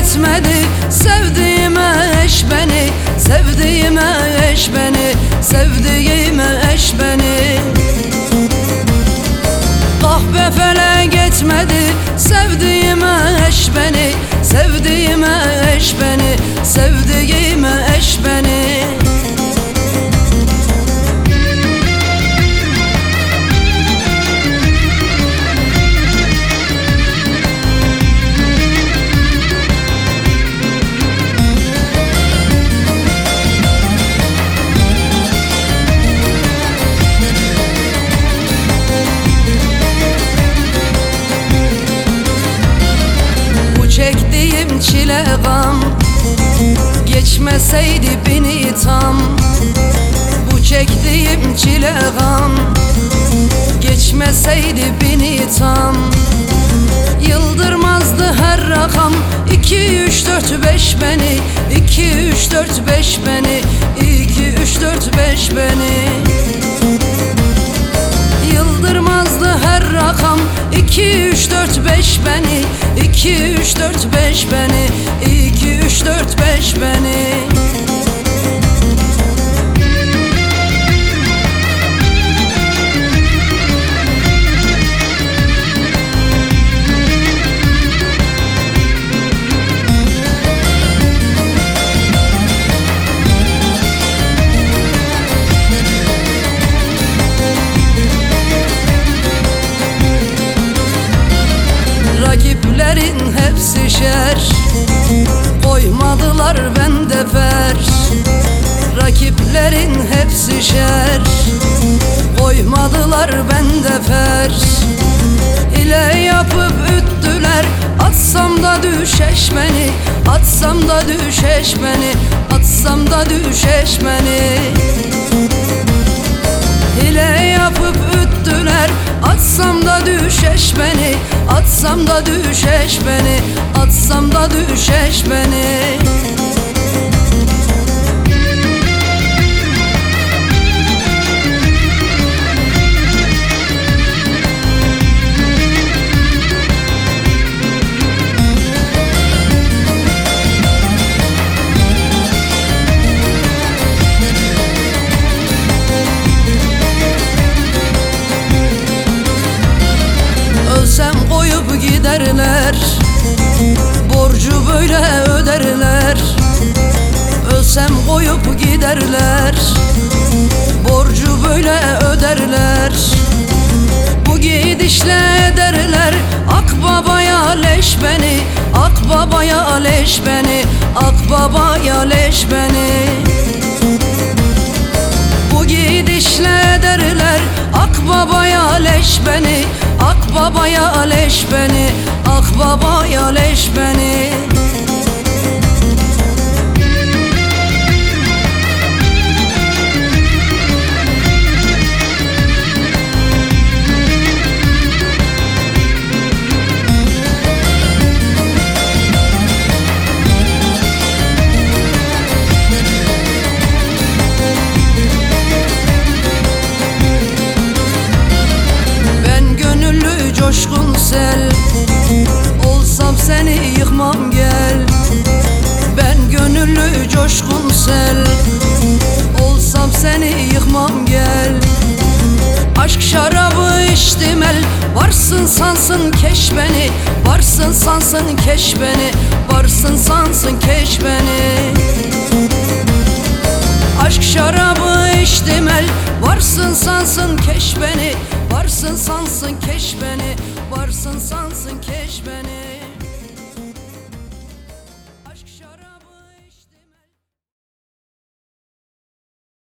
etmedi. Sevdiğime eş beni Sevdiğime eş beni Sevdiğime eş beni. Kahve felek etmedi. Sevdiğime eş beni Sevdiğime eş beni Sevdiğime eş beni Geçmeseydi beni tam. Bu çektiğim çile gam Geçmeseydi beni tam. Yıldırmazdı her rakam. 2 3 4 5 beni. 2 3 4 5 beni. 2 3 4 5 beni. Yıldırmazdı her rakam. 2 3 4 5 beni. 2 3 4 5 Rakiplerin hepsi şer. Koymadılar bende fer Rakiplerin hepsi şer. Koymadılar bende fer İle yapıp üttüler. Atsam da düşeş beni Atsam da düşeş beni Atsam da düşeş beni Hile yapıp üttüler. Atsam da düşeş beni Atsam da düşeş beni Atsam da düşeş beni giderler Borcu böyle öderler. Ölsem koyup giderler. Borcu böyle öderler. Bu gidişle ederler. Akbabaya leş beni. Akbabaya leş beni. Akbabaya leş beni. Bu gidişle derler Akbabaya leş beni Akbabaya leş beni Akbabaya leş beni seni yıkmam gel. Ben gönüllü coşkun sel. Olsam seni yıkmam gel. Aşk şarabı içtim el. Varsın sansın keş beni. Varsın sansın keş beni. Varsın sansın keş beni. Aşk şarabı içtim el. Varsın sansın keş beni. Varsın sansın keş beni. Varsın sansın keş beni